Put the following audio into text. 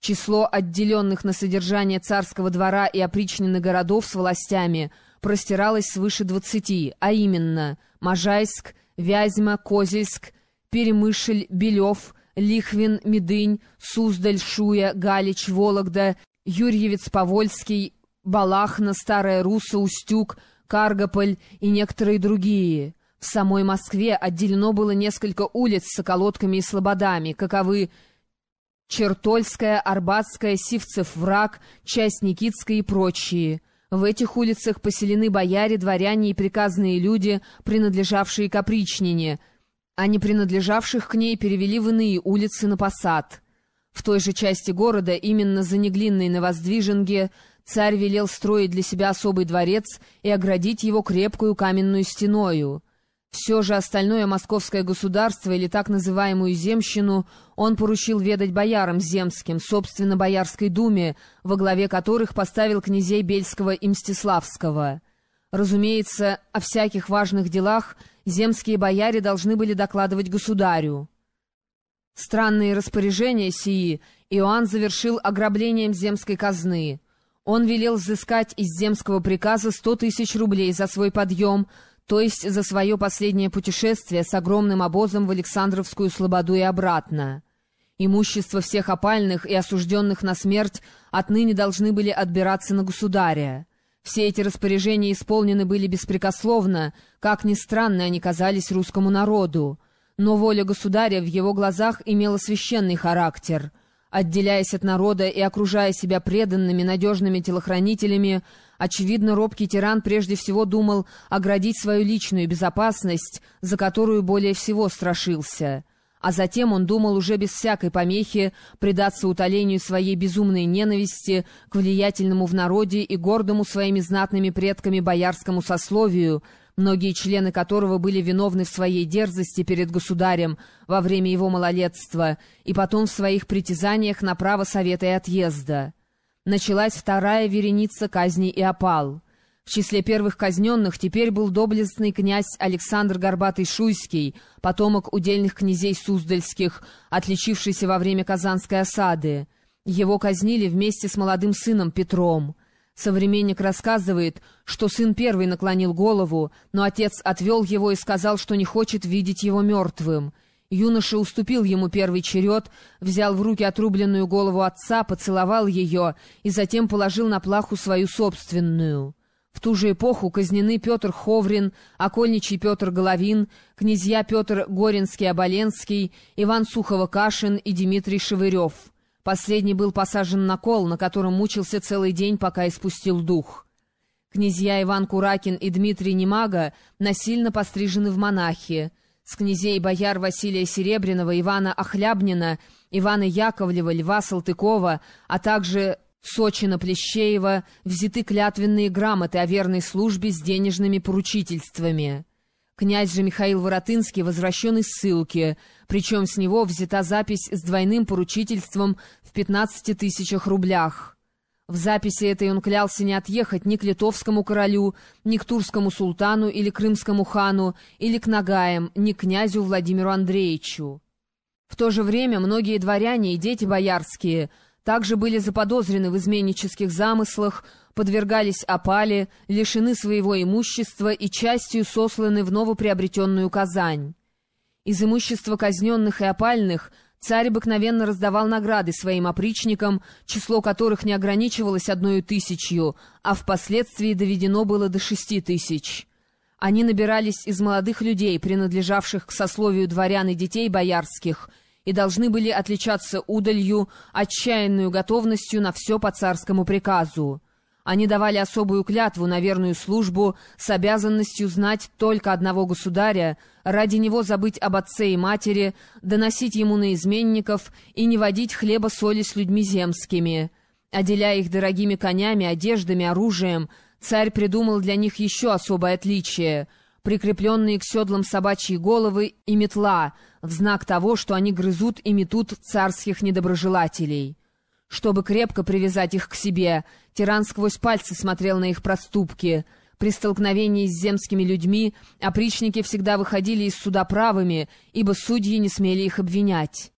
Число отделенных на содержание царского двора и опричненных городов с властями простиралось свыше двадцати, а именно Можайск, Вязьма, Козельск, Перемышль, Белев, Лихвин, Медынь, Суздаль, Шуя, Галич, Вологда, Юрьевец-Повольский, Балахна, Старая Руса, Устюг, Каргополь и некоторые другие. В самой Москве отделено было несколько улиц с околотками и слободами, каковы Чертольская, Арбатская, Сивцев, Враг, часть Никитская и прочие. В этих улицах поселены бояре, дворяне и приказные люди, принадлежавшие к опричнине, а не принадлежавших к ней перевели в иные улицы на посад. В той же части города, именно за Неглинной на Воздвиженге, царь велел строить для себя особый дворец и оградить его крепкую каменную стеною. Все же остальное московское государство или так называемую земщину он поручил ведать боярам земским, собственно, Боярской думе, во главе которых поставил князей Бельского и Мстиславского. Разумеется, о всяких важных делах земские бояре должны были докладывать государю. Странные распоряжения сии Иоанн завершил ограблением земской казны. Он велел взыскать из земского приказа сто тысяч рублей за свой подъем — то есть за свое последнее путешествие с огромным обозом в Александровскую Слободу и обратно. Имущество всех опальных и осужденных на смерть отныне должны были отбираться на государя. Все эти распоряжения исполнены были беспрекословно, как ни странно они казались русскому народу. Но воля государя в его глазах имела священный характер — Отделяясь от народа и окружая себя преданными, надежными телохранителями, очевидно, робкий тиран прежде всего думал оградить свою личную безопасность, за которую более всего страшился. А затем он думал уже без всякой помехи предаться утолению своей безумной ненависти к влиятельному в народе и гордому своими знатными предками боярскому сословию, многие члены которого были виновны в своей дерзости перед государем во время его малолетства и потом в своих притязаниях на право совета и отъезда. Началась вторая вереница казней и опал. В числе первых казненных теперь был доблестный князь Александр Горбатый-Шуйский, потомок удельных князей Суздальских, отличившийся во время Казанской осады. Его казнили вместе с молодым сыном Петром. Современник рассказывает, что сын первый наклонил голову, но отец отвел его и сказал, что не хочет видеть его мертвым. Юноша уступил ему первый черед, взял в руки отрубленную голову отца, поцеловал ее и затем положил на плаху свою собственную. В ту же эпоху казнены Петр Ховрин, окольничий Петр Головин, князья Петр Горинский-Оболенский, Иван Сухово-Кашин и Дмитрий Шевырев — Последний был посажен на кол, на котором мучился целый день, пока испустил дух. Князья Иван Куракин и Дмитрий Немага насильно пострижены в монахи. С князей бояр Василия Серебряного, Ивана Охлябнина, Ивана Яковлева, Льва Салтыкова, а также Сочина Плещеева взяты клятвенные грамоты о верной службе с денежными поручительствами. Князь же Михаил Воротынский возвращен из ссылки, причем с него взята запись с двойным поручительством в 15 тысячах рублях. В записи этой он клялся не отъехать ни к литовскому королю, ни к турскому султану или крымскому хану, или к Нагаям, ни к князю Владимиру Андреевичу. В то же время многие дворяне и дети боярские также были заподозрены в изменнических замыслах, подвергались опале, лишены своего имущества и частью сосланы в новоприобретенную Казань. Из имущества казненных и опальных царь обыкновенно раздавал награды своим опричникам, число которых не ограничивалось одной тысячью, а впоследствии доведено было до шести тысяч. Они набирались из молодых людей, принадлежавших к сословию дворян и детей боярских, и должны были отличаться удалью, отчаянную готовностью на все по царскому приказу. Они давали особую клятву на верную службу с обязанностью знать только одного государя, ради него забыть об отце и матери, доносить ему на изменников и не водить хлеба-соли с людьми земскими. Отделяя их дорогими конями, одеждами, оружием, царь придумал для них еще особое отличие — прикрепленные к седлам собачьи головы и метла, в знак того, что они грызут и метут царских недоброжелателей. Чтобы крепко привязать их к себе, тиран сквозь пальцы смотрел на их проступки. При столкновении с земскими людьми опричники всегда выходили из суда правыми, ибо судьи не смели их обвинять.